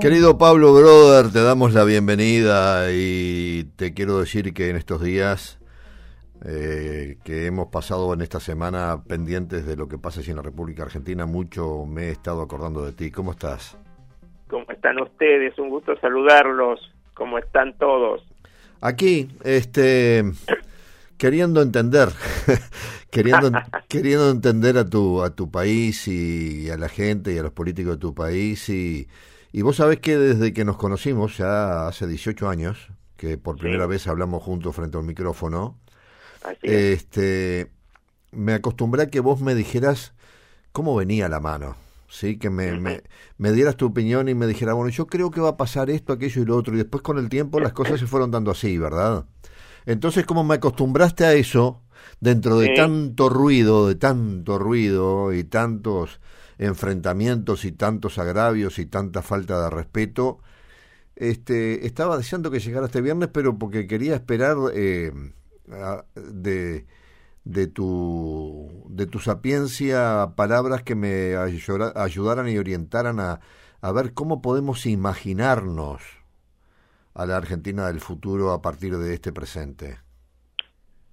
Querido Pablo Broder, te damos la bienvenida y te quiero decir que en estos días eh, que hemos pasado en esta semana pendientes de lo que pasa en la República Argentina, mucho me he estado acordando de ti. ¿Cómo estás? ¿Cómo están ustedes? Un gusto saludarlos. ¿Cómo están todos? Aquí, este, queriendo entender, queriendo, queriendo entender a tu, a tu país y a la gente y a los políticos de tu país y y vos sabés que desde que nos conocimos, ya hace 18 años, que por primera vez hablamos juntos frente a un micrófono, este, me acostumbré a que vos me dijeras cómo venía la mano. Sí, que me, me, dieras tu opinión y me dijeras, bueno, yo creo que va a pasar esto, aquello y lo otro. Y después con el tiempo las cosas se fueron dando así, ¿verdad? Entonces, como me acostumbraste a eso, dentro de tanto ruido, de tanto ruido y tantos enfrentamientos y tantos agravios y tanta falta de respeto. Este, estaba deseando que llegara este viernes, pero porque quería esperar eh, de, de, tu, de tu sapiencia palabras que me ayudaran y orientaran a, a ver cómo podemos imaginarnos a la Argentina del futuro a partir de este presente.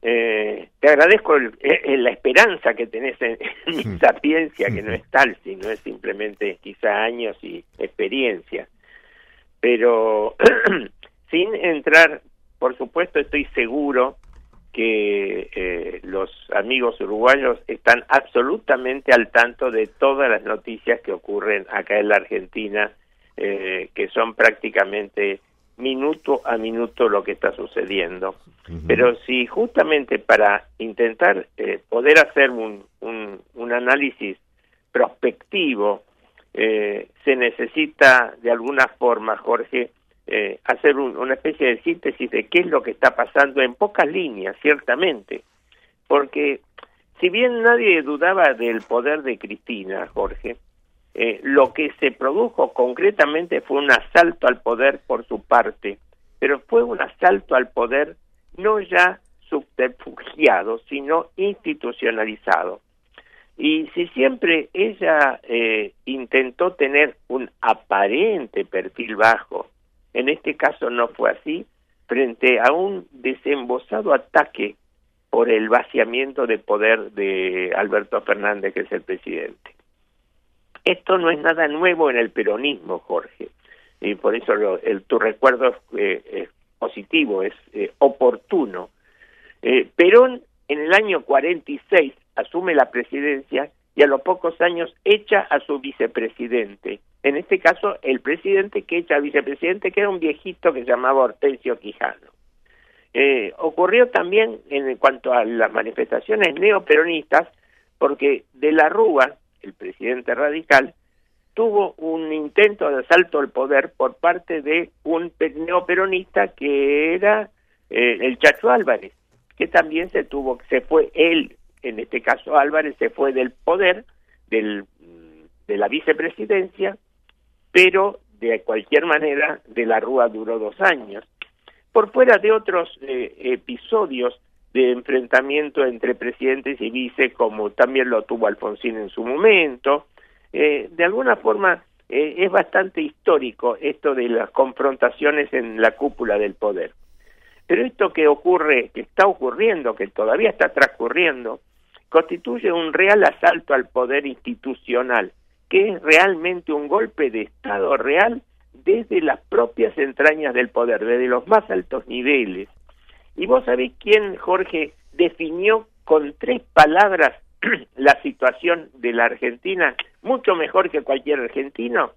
Eh, te agradezco eh, la esperanza que tenés en, mi hmm. sapiencia, que no es tal, sino es simplemente quizá años y experiencia. Pero sin entrar, por supuesto, estoy seguro que eh, los amigos uruguayos están absolutamente al tanto de todas las noticias que ocurren acá en la Argentina, que son prácticamente minuto a minuto lo que está sucediendo. Pero si justamente para intentar eh, poder hacer un, un, análisis prospectivo eh, se necesita de alguna forma, Jorge, eh, hacer una especie de síntesis de qué es lo que está pasando en pocas líneas, ciertamente. Porque si bien nadie dudaba del poder de Cristina, Jorge, eh, lo que se produjo concretamente fue un asalto al poder por su parte, pero fue un asalto al poder no ya subterfugiado, sino institucionalizado. Y si siempre ella eh, intentó tener un aparente perfil bajo, en este caso no fue así, frente a un desembosado ataque por el vaciamiento de poder de Alberto Fernández, que es el presidente. Esto no es nada nuevo en el peronismo, Jorge, y por eso el, tu recuerdo eh, es, positivo, es eh, oportuno. Eh, Perón en el año 46 asume la presidencia y a los pocos años echa a su vicepresidente. En este caso, el presidente que echa al vicepresidente, que era un viejito que se llamaba Hortensio Quijano. ocurrió también en cuanto a las manifestaciones neoperonistas, porque de la Rúa, el presidente radical, tuvo un intento de asalto al poder por parte de un neoperonista que era eh, el Chacho Álvarez, que también se tuvo, se fue él, en este caso Álvarez, se fue del poder, del, de la vicepresidencia, pero de cualquier manera de la Rúa duró dos años. Por fuera de otros eh, episodios de enfrentamiento entre presidentes y vice, como también lo tuvo Alfonsín en su momento. Eh, de alguna forma eh, es bastante histórico esto de las confrontaciones en la cúpula del poder. Pero esto que ocurre, que está ocurriendo, que todavía está transcurriendo, constituye un real asalto al poder institucional, que es realmente un golpe de Estado real desde las propias entrañas del poder, desde los más altos niveles. Y vos sabés quién, Jorge, definió con tres palabras la situación de la Argentina mucho mejor que cualquier argentino?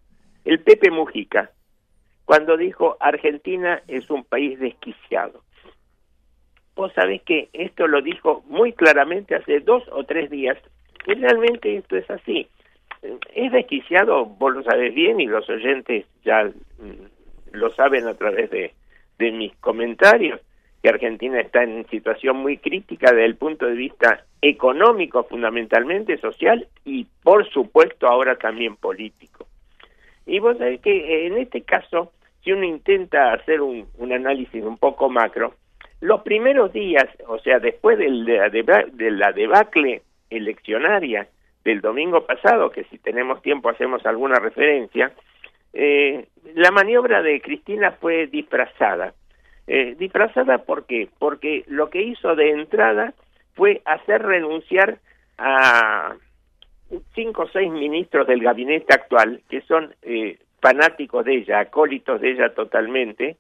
El Pepe Mujica, cuando dijo Argentina es un país desquiciado. Vos sabés que esto lo dijo muy claramente hace dos o tres días, y realmente esto es así. Es desquiciado, vos lo sabés bien y los oyentes ya mm, lo saben a través de, de mis comentarios que Argentina está en situación muy crítica desde el punto de vista económico, fundamentalmente social y por supuesto ahora también político. Y vos sabés que en este caso, si uno intenta hacer un, análisis un poco macro, los primeros días, o sea, después de la, de la debacle eleccionaria del domingo pasado, que si tenemos tiempo hacemos alguna referencia, eh, la maniobra de Cristina fue disfrazada. Eh, disfrazada ¿por qué? Porque lo que hizo de entrada fue hacer renunciar a cinco o seis ministros del gabinete actual, que son eh, fanáticos de ella, acólitos de ella totalmente.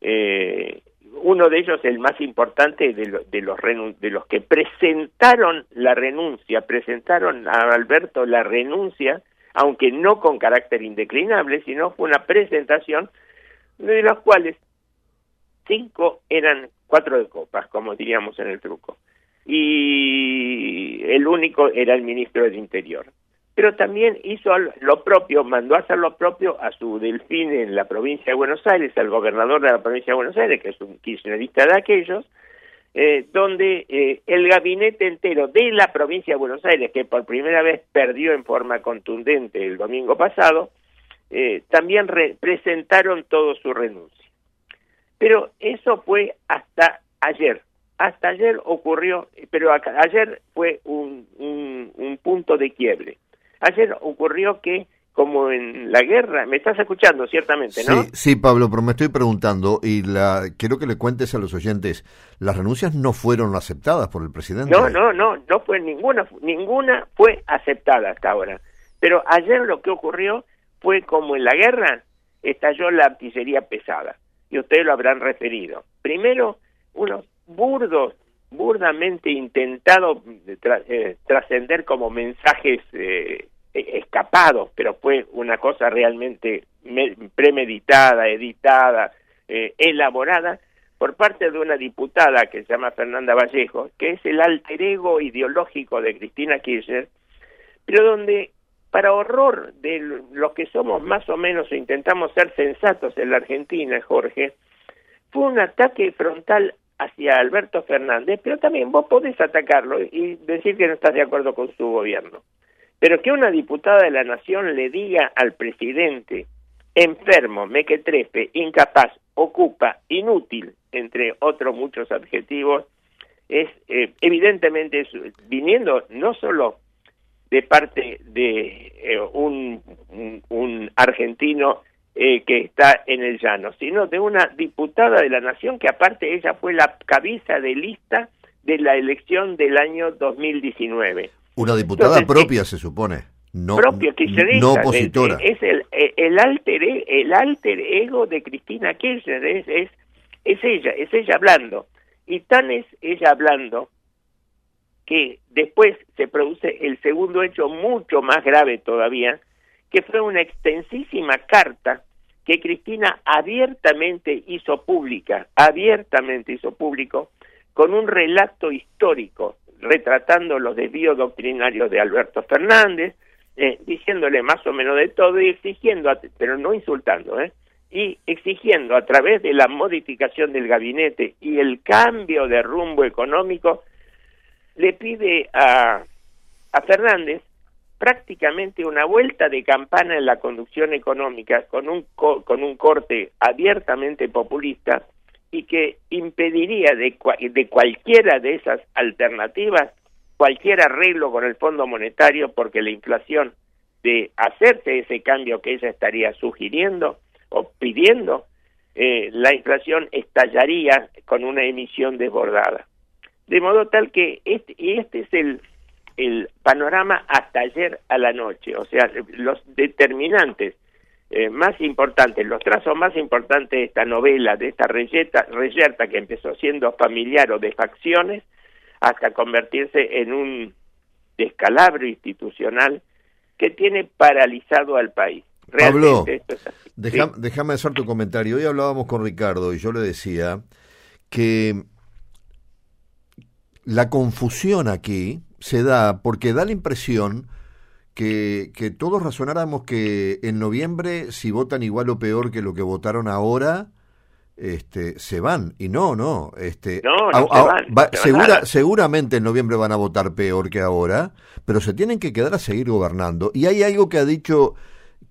Eh, uno de ellos, el más importante de, de, los de los que presentaron la renuncia, presentaron a Alberto la renuncia, aunque no con carácter indeclinable, sino fue una presentación de los cuales cinco eran cuatro de copas, como diríamos en el truco, y el único era el ministro del Interior. Pero también hizo lo propio, mandó a hacer lo propio a su delfín en la provincia de Buenos Aires, al gobernador de la provincia de Buenos Aires, que es un kirchnerista de aquellos, eh, donde eh, el gabinete entero de la provincia de Buenos Aires, que por primera vez perdió en forma contundente el domingo pasado, eh, también presentaron todo su renuncia. Pero eso fue hasta ayer. Hasta ayer ocurrió, pero ayer fue un, un, un punto de quiebre. Ayer ocurrió que como en la guerra. Me estás escuchando, ciertamente, ¿no? Sí, sí, Pablo, pero me estoy preguntando y la quiero que le cuentes a los oyentes, las renuncias no fueron aceptadas por el presidente. No, no, no, no fue ninguna, ninguna fue aceptada hasta ahora. Pero ayer lo que ocurrió fue como en la guerra estalló la artillería pesada y ustedes lo habrán referido. Primero, unos burdos, burdamente intentados eh, trascender como mensajes eh, e-, escapados, pero fue una cosa realmente premeditada, editada, eh, elaborada por parte de una diputada que se llama Fernanda Vallejo, que es el alter ego ideológico de Cristina Kirchner, pero donde, para horror de los que somos más o menos o intentamos ser sensatos en la Argentina, Jorge, fue un ataque frontal hacia Alberto Fernández, pero también vos podés atacarlo y decir que no estás de acuerdo con su gobierno. Pero que una diputada de la Nación le diga al presidente enfermo, mequetrefe, incapaz, ocupa, inútil, entre otros muchos adjetivos, es eh, evidentemente viniendo no solo de parte de eh, un, un, argentino eh, que está en el llano, sino de una diputada de la Nación que aparte ella fue la cabeza de lista de la elección del año 2019. Una diputada propia, se supone. No, propia no opositora. Es, el, el, alter, el alter ego de Cristina Kirchner, es, es, es ella, es ella hablando. Y tan es ella hablando que después se produce el segundo hecho mucho más grave todavía, que fue una extensísima carta que Cristina abiertamente hizo pública, abiertamente hizo público, con un relato histórico retratando los desvíos doctrinarios de Alberto Fernández, eh, diciéndole más o menos de todo y exigiendo, pero no insultando, ¿eh? y exigiendo a través de la modificación del gabinete y el cambio de rumbo económico, le pide a, a Fernández prácticamente una vuelta de campana en la conducción económica con un, con un corte abiertamente populista y que impediría de, de cualquiera de esas alternativas cualquier arreglo con el Fondo Monetario porque la inflación de hacerse ese cambio que ella estaría sugiriendo o pidiendo, eh, la inflación estallaría con una emisión desbordada. De modo tal que este, y este es el, el panorama hasta ayer a la noche, o sea, los determinantes eh, más importantes, los trazos más importantes de esta novela, de esta reyeta, reyerta que empezó siendo familiar o de facciones, hasta convertirse en un descalabro institucional que tiene paralizado al país. Pablo, déjame hacer tu comentario. Hoy hablábamos con Ricardo y yo le decía que la confusión aquí se da porque da la impresión que, que todos razonáramos que en noviembre, si votan igual o peor que lo que votaron ahora, este, se van. Y no, no. Este, segura, seguramente en noviembre van a votar peor que ahora, pero se tienen que quedar a seguir gobernando. Y hay algo que ha dicho,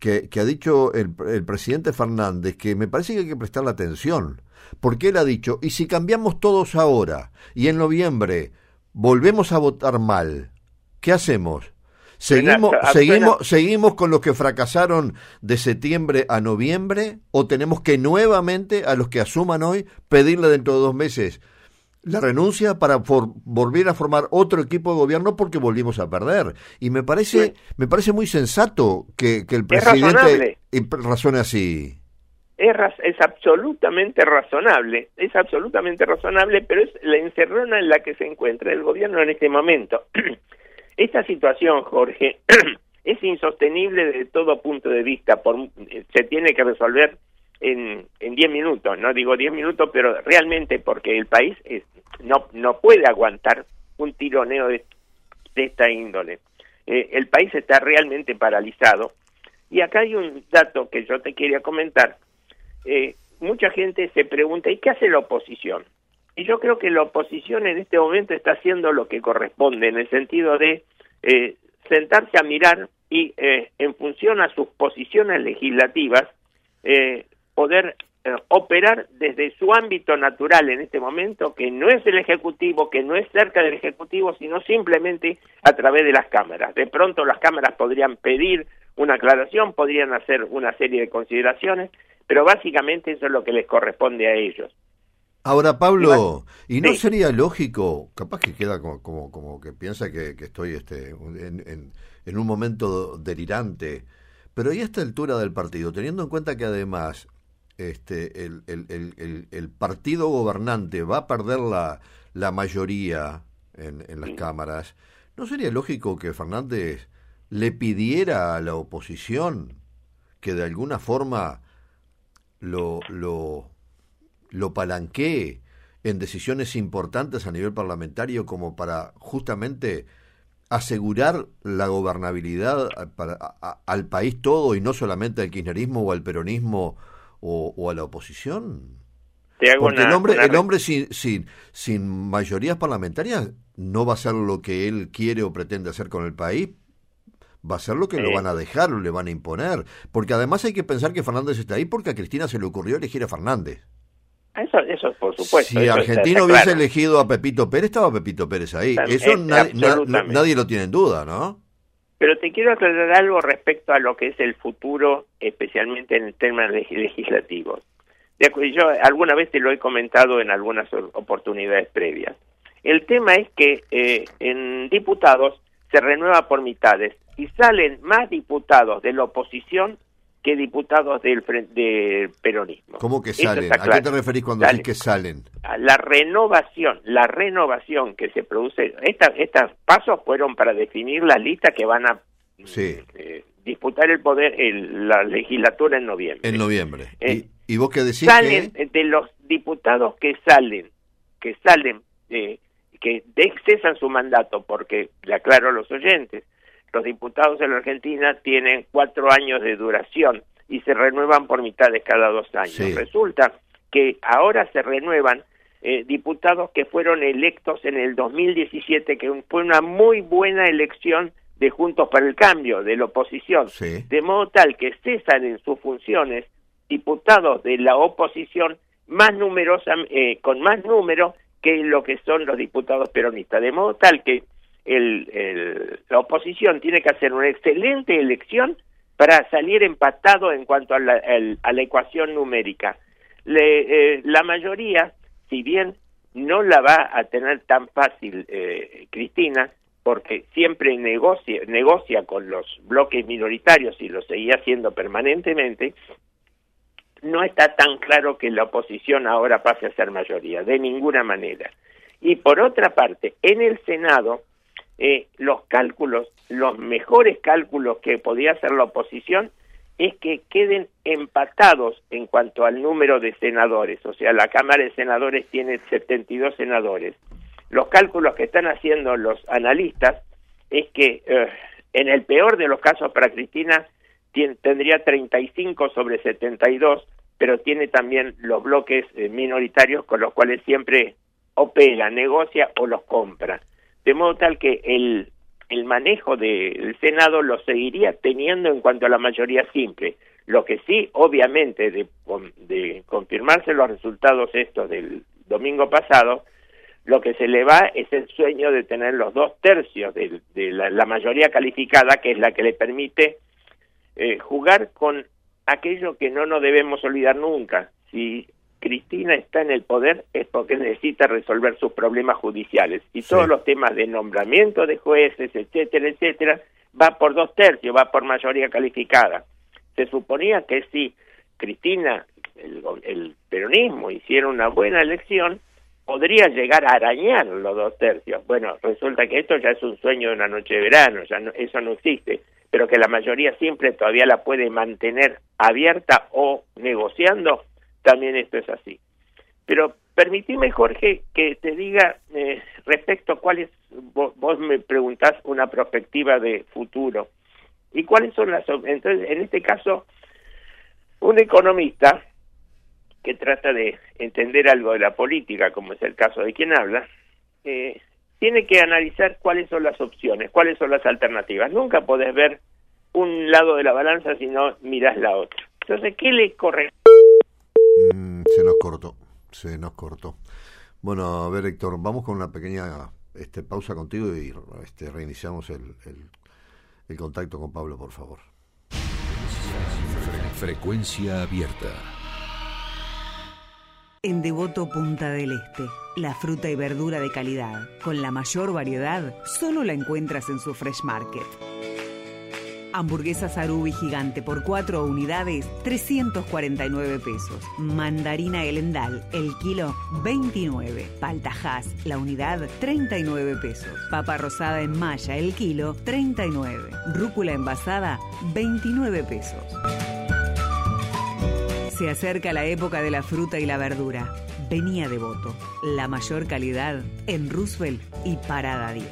que, que ha dicho el, el presidente Fernández que me parece que hay que prestarle atención. Porque él ha dicho, y si cambiamos todos ahora y en noviembre volvemos a votar mal, ¿qué hacemos? ¿Seguimos, seguimos, ¿Seguimos con los que fracasaron de septiembre a noviembre o tenemos que nuevamente a los que asuman hoy pedirle dentro de dos meses la renuncia para volver a formar otro equipo de gobierno porque volvimos a perder? Y me parece, me parece muy sensato que, el presidente razone así. Es, es absolutamente razonable, es absolutamente razonable, pero es la encerrona en la que se encuentra el gobierno en este momento. Esta situación, Jorge, es insostenible desde todo punto de vista, por, se tiene que resolver en, en 10 minutos, no digo 10 minutos, pero realmente porque el país no, no puede aguantar un tironeo de, esta índole. Eh, el país está realmente paralizado. Y acá hay un dato que yo te quería comentar. Eh, mucha gente se pregunta, ¿y qué hace la oposición? Y yo creo que la oposición en este momento está haciendo lo que corresponde, en el sentido de eh, sentarse a mirar y, eh, en función a sus posiciones legislativas, eh, poder eh, operar desde su ámbito natural en este momento, que no es el Ejecutivo, que no es cerca del Ejecutivo, sino simplemente a través de las cámaras. De pronto las cámaras podrían pedir una aclaración, podrían hacer una serie de consideraciones, pero básicamente eso es lo que les corresponde a ellos. Ahora, Pablo, ¿y no sería lógico, capaz que queda como, como, que piensa que, estoy este, en, en, un momento delirante, pero ¿y a esta altura del partido, teniendo en cuenta que además este, el, el, el, el partido gobernante va a perder la, la mayoría en, en las cámaras, ¿no sería lógico que Fernández le pidiera a la oposición que de alguna forma lo, lo lo palanquee en decisiones importantes a nivel parlamentario como para justamente asegurar la gobernabilidad para, al país todo y no solamente al kirchnerismo o al peronismo o, a la oposición? Porque el hombre, el hombre sin, sin, sin mayorías parlamentarias no va a hacer lo que él quiere o pretende hacer con el país, va a ser lo que lo van a dejar o le van a imponer. Porque además hay que pensar que Fernández está ahí porque a Cristina se le ocurrió elegir a Fernández. Eso, eso por supuesto. Si Argentina hubiese elegido a Pepito Pérez, estaba Pepito Pérez ahí. Eso nadie, lo tiene en duda, ¿no? Pero te quiero aclarar algo respecto a lo que es el futuro, especialmente en temas legislativos. Yo alguna vez te lo he comentado en algunas oportunidades previas. El tema es que eh, en diputados se renueva por mitades y salen más diputados de la oposición que diputados del, del peronismo. ¿Cómo que salen? ¿A qué te referís cuando decís que salen? La renovación, la renovación que se produce, estos pasos fueron para definir la lista que van a eh, disputar el poder, la legislatura en noviembre. En noviembre. Eh, ¿Y, vos qué decís? Salen de los diputados que salen, que salen, eh, que cesan su mandato, porque le aclaro a los oyentes, los diputados en la Argentina tienen cuatro años de duración y se renuevan por mitad de cada dos años. Resulta que ahora se renuevan eh, diputados que fueron electos en el 2017, que fue una muy buena elección de Juntos para el Cambio, de la oposición, de modo tal que cesan en sus funciones diputados de la oposición más numerosa, eh, con más número que lo que son los diputados peronistas, de modo tal que el, la oposición tiene que hacer una excelente elección para salir empatado en cuanto a la, a la ecuación numérica. Le, eh, la mayoría, si bien no la va a tener tan fácil eh, Cristina, porque siempre negocia, negocia con los bloques minoritarios y lo seguía haciendo permanentemente, no está tan claro que la oposición ahora pase a ser mayoría, de ninguna manera. Y por otra parte, en el Senado, eh, los cálculos, los mejores cálculos que podía hacer la oposición es que queden empatados en cuanto al número de senadores, o sea, la Cámara de Senadores tiene 72 senadores. Los cálculos que están haciendo los analistas es que eh, en el peor de los casos para Cristina tendría 35 sobre 72, pero tiene también los bloques eh, minoritarios con los cuales siempre opera, negocia o los compra de modo tal que el, el manejo del Senado lo seguiría teniendo en cuanto a la mayoría simple. Lo que sí, obviamente, de, de confirmarse los resultados estos del domingo pasado, lo que se le va es el sueño de tener los dos tercios de, la, mayoría calificada, que es la que le permite eh, jugar con aquello que no nos debemos olvidar nunca. Si Cristina está en el poder es porque necesita resolver sus problemas judiciales y todos los temas de nombramiento de jueces, etcétera, etcétera, va por dos tercios, va por mayoría calificada. Se suponía que si Cristina, el, el peronismo, hiciera una buena elección, podría llegar a arañar los dos tercios. Bueno, resulta que esto ya es un sueño de una noche de verano, ya eso no existe, pero que la mayoría siempre todavía la puede mantener abierta o negociando, también esto es así. Pero permitime, Jorge, que te diga eh, respecto a cuál es, vos, vos, me preguntás una perspectiva de futuro. ¿Y cuáles son las... Entonces, en este caso, un economista que trata de entender algo de la política, como es el caso de quien habla, eh, tiene que analizar cuáles son las opciones, cuáles son las alternativas. Nunca podés ver un lado de la balanza si no mirás la otra. Entonces, ¿qué le corre? Mm, se nos cortó, se nos cortó. Bueno, a ver, Héctor, vamos con una pequeña este, pausa contigo y este, reiniciamos el, el contacto con Pablo, por favor. Frecuencia abierta. En Devoto Punta del Este, la fruta y verdura de calidad, con la mayor variedad, solo la encuentras en su Fresh Market. Hamburguesa Sarubi gigante por 4 unidades, 349 pesos. Mandarina Elendal, el kilo, 29. Paltajas, la unidad, 39 pesos. Papa rosada en malla, el kilo, 39. Rúcula envasada, 29 pesos. Se acerca la época de la fruta y la verdura. Venía Devoto, la mayor calidad en Roosevelt y Parada 10.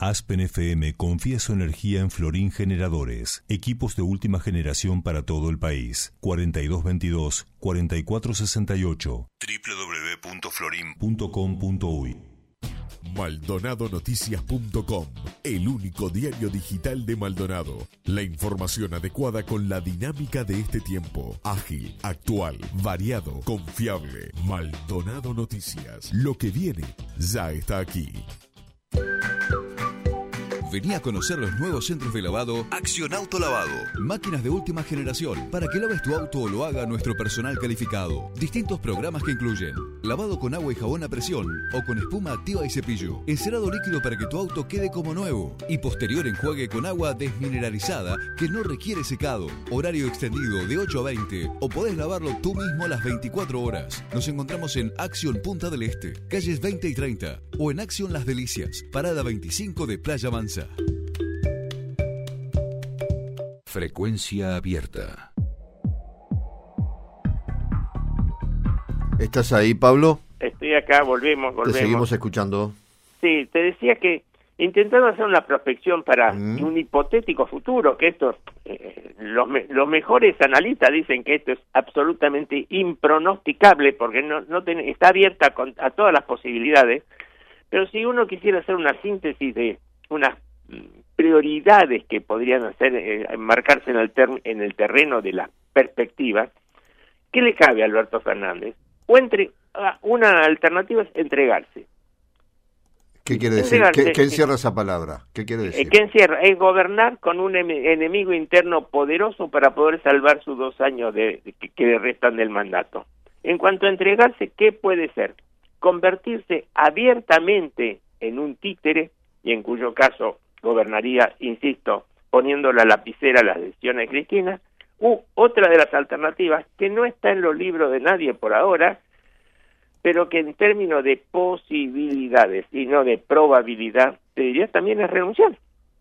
Aspen FM confía su energía en Florín Generadores, equipos de última generación para todo el país. 4222-4468 www.florin.com.uy MaldonadoNoticias.com, el único diario digital de Maldonado. La información adecuada con la dinámica de este tiempo. Ágil, actual, variado, confiable. Maldonado Noticias. Lo que viene ya está aquí. Vení a conocer los nuevos centros de lavado Acción Auto Lavado. Máquinas de última generación para que laves tu auto o lo haga nuestro personal calificado. Distintos programas que incluyen lavado con agua y jabón a presión o con espuma activa y cepillo. Encerado líquido para que tu auto quede como nuevo. Y posterior enjuague con agua desmineralizada que no requiere secado. Horario extendido de 8 a 20 o podés lavarlo tú mismo a las 24 horas. Nos encontramos en Acción Punta del Este, calles 20 y 30 o en Acción Las Delicias, parada 25 de Playa Mansa. Frecuencia abierta. ¿Estás ahí, Pablo? Estoy acá, volvemos, volvemos. Te seguimos escuchando. Sí, te decía que intentando hacer una prospección para mm. un hipotético futuro, que esto, eh, los, los, mejores analistas dicen que esto es absolutamente impronosticable porque no, no está abierta a todas las posibilidades, pero si uno quisiera hacer una síntesis de unas prioridades que podrían hacer eh, marcarse en el, en el terreno de la perspectiva, ¿qué le cabe a Alberto Fernández? O entre una alternativa es entregarse. ¿Qué quiere decir? ¿Qué, encierra esa palabra? ¿Qué quiere decir? ¿Qué encierra? Es gobernar con un enemigo interno poderoso para poder salvar sus dos años de, que le restan del mandato. En cuanto a entregarse, ¿qué puede ser? Convertirse abiertamente en un títere y en cuyo caso gobernaría, insisto, poniendo la lapicera a las decisiones cristianas, u otra de las alternativas que no está en los libros de nadie por ahora, pero que en términos de posibilidades y no de probabilidad, te diría también es renunciar.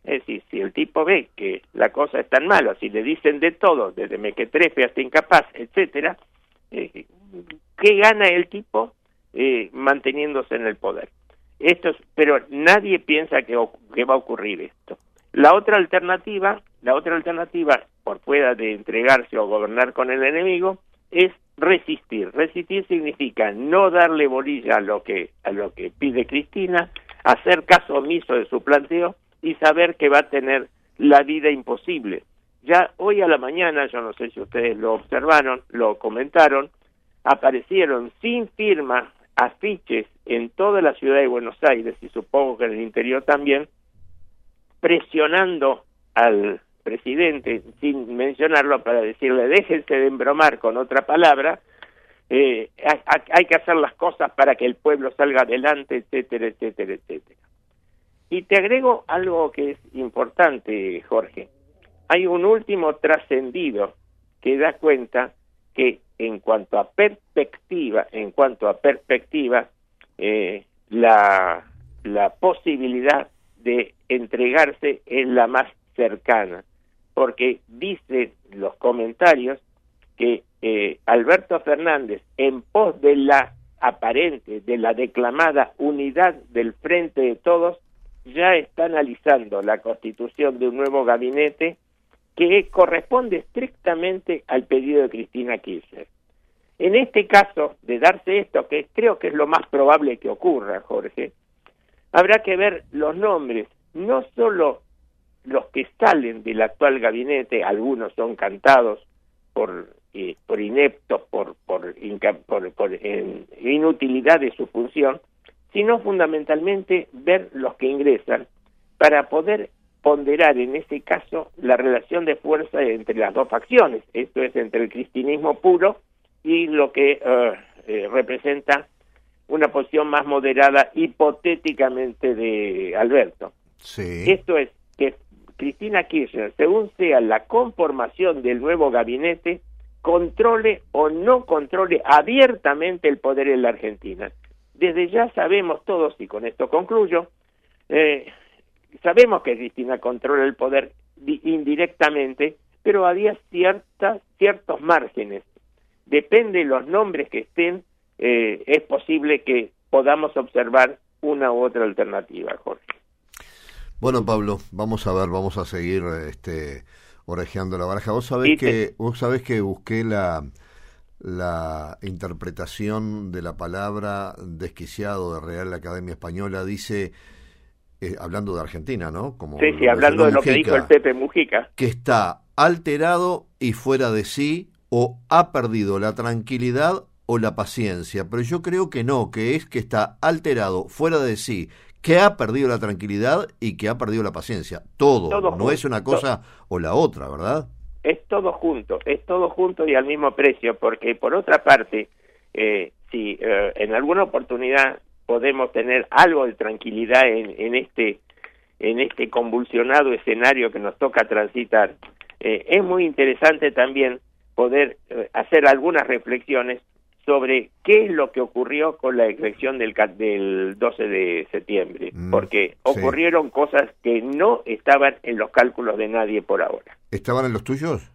Es decir, si el tipo ve que la cosa es tan mala, si le dicen de todo, desde mequetrefe hasta incapaz, etcétera, eh, ¿qué gana el tipo eh, manteniéndose en el poder? Esto pero nadie piensa que, que va a ocurrir esto. La otra alternativa, la otra alternativa, por fuera de entregarse o gobernar con el enemigo, es resistir. Resistir significa no darle bolilla a lo que a lo que pide Cristina, hacer caso omiso de su planteo y saber que va a tener la vida imposible. Ya hoy a la mañana, yo no sé si ustedes lo observaron, lo comentaron, aparecieron sin firma afiches en toda la ciudad de Buenos Aires y supongo que en el interior también, presionando al presidente, sin mencionarlo, para decirle déjense de embromar con otra palabra, eh, hay que hacer las cosas para que el pueblo salga adelante, etcétera, etcétera, etcétera. Y te agrego algo que es importante, Jorge. Hay un último trascendido que da cuenta que en cuanto a perspectiva, en cuanto a perspectiva, eh, la, la posibilidad de entregarse es la más cercana, porque dice los comentarios que eh, Alberto Fernández, en pos de la aparente, de la declamada unidad del frente de todos, ya está analizando la constitución de un nuevo gabinete que corresponde estrictamente al pedido de Cristina Kirchner. En este caso, de darse esto, que creo que es lo más probable que ocurra, Jorge, habrá que ver los nombres, no solo los que salen del actual gabinete, algunos son cantados por, eh, por ineptos, por, por, por, por inutilidad de su función, sino fundamentalmente ver los que ingresan para poder ponderar en este caso la relación de fuerza entre las dos facciones, esto es entre el cristianismo puro y lo que eh, representa una posición más moderada hipotéticamente de Alberto. Esto es que Cristina Kirchner, según sea la conformación del nuevo gabinete, controle o no controle abiertamente el poder en la Argentina. Desde ya sabemos todos, y con esto concluyo, eh, sabemos que Cristina controla el poder indirectamente, pero había ciertas, ciertos márgenes. Depende de los nombres que estén, eh, es posible que podamos observar una u otra alternativa, Jorge. Bueno, Pablo, vamos a ver, vamos a seguir este, orejeando la baraja. Vos sabés, que, vos sabés que busqué la, la interpretación de la palabra desquiciado de Real Academia Española. Dice eh, hablando de Argentina, ¿no? Como sí, sí, hablando de lo que dijo el Pepe Mujica. Que está alterado y fuera de sí o ha perdido la tranquilidad o la paciencia, pero yo creo que no, que es que está alterado, fuera de sí, que ha perdido la tranquilidad y que ha perdido la paciencia. Todo, no es una cosa o la otra, ¿verdad? Es todo junto, es todo junto y al mismo precio, porque por otra parte, eh, si eh, en alguna oportunidad podemos tener algo de tranquilidad en, en este en este convulsionado escenario que nos toca transitar. Eh, es muy interesante también poder eh, hacer algunas reflexiones sobre qué es lo que ocurrió con la elección del, del 12 de septiembre, mm, porque ocurrieron cosas que no estaban en los cálculos de nadie por ahora. ¿Estaban en los tuyos?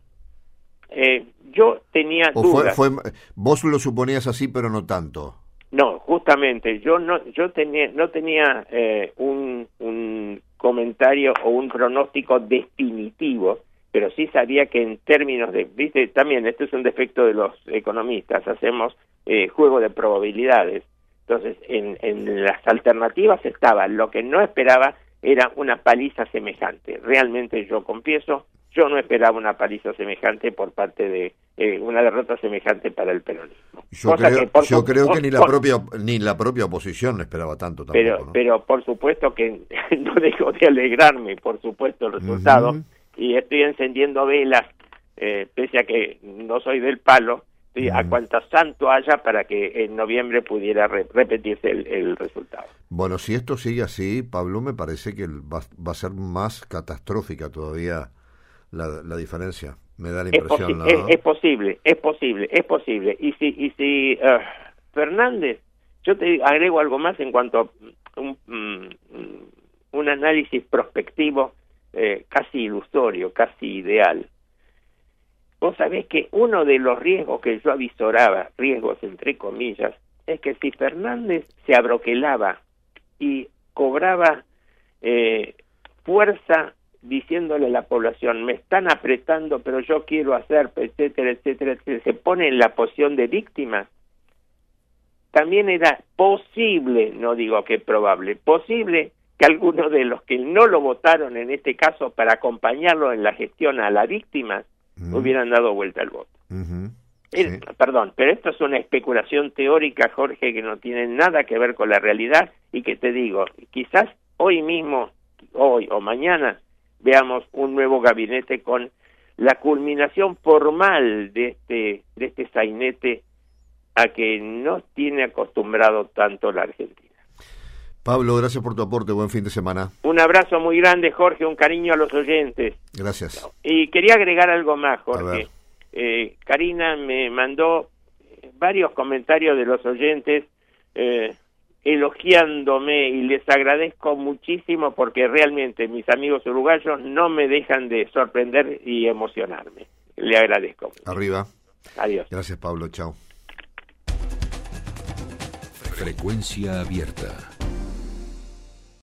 Eh, yo tenía dudas. fue, vos lo suponías así, pero no tanto. No, justamente, yo no, yo tenía, no tenía eh, un, comentario o un pronóstico definitivo, pero sí sabía que en términos de, viste, también esto es un defecto de los economistas, hacemos eh, juego de probabilidades. Entonces, en, en las alternativas estaba, lo que no esperaba era una paliza semejante. Realmente yo confieso, yo no esperaba una paliza semejante por parte de eh, una derrota semejante para el peronismo. Yo creo, que, yo creo que ni la propia ni la propia oposición esperaba tanto tampoco, Pero pero por supuesto que no dejo de alegrarme, por supuesto, el resultado y estoy encendiendo velas eh, pese a que no soy del palo a cuanta santo haya para que en noviembre pudiera repetirse el, resultado. Bueno, si esto sigue así, Pablo, me parece que va, va a ser más catastrófica todavía la, diferencia. Me da la impresión. Es, posible, es posible, es posible. Y si, y si eh, Fernández, yo te agrego algo más en cuanto a un, mm, un análisis prospectivo eh, casi ilusorio, casi ideal. Vos sabés que uno de los riesgos que yo avisoraba, riesgos entre comillas, es que si Fernández se abroquelaba y cobraba eh, fuerza diciéndole a la población, me están apretando, pero yo quiero hacer, etcétera, etcétera, etcétera, se pone en la posición de víctima, también era posible, no digo que probable, posible que algunos de los que no lo votaron en este caso para acompañarlo en la gestión a la víctima hubieran dado vuelta al voto. Perdón, pero esto es una especulación teórica, Jorge, que no tiene nada que ver con la realidad y que te digo, quizás hoy mismo, hoy o mañana, veamos un nuevo gabinete con la culminación formal de este, de este sainete a que no tiene acostumbrado tanto la Argentina. Pablo, gracias por tu aporte, buen fin de semana. Un abrazo muy grande, Jorge, un cariño a los oyentes. Gracias. Y quería agregar algo más, Jorge. Eh, Karina me mandó varios comentarios de los oyentes eh, elogiándome y les agradezco muchísimo porque realmente mis amigos uruguayos no me dejan de sorprender y emocionarme. Le agradezco. Arriba. Adiós. Gracias, Pablo. Chao. Frecuencia abierta.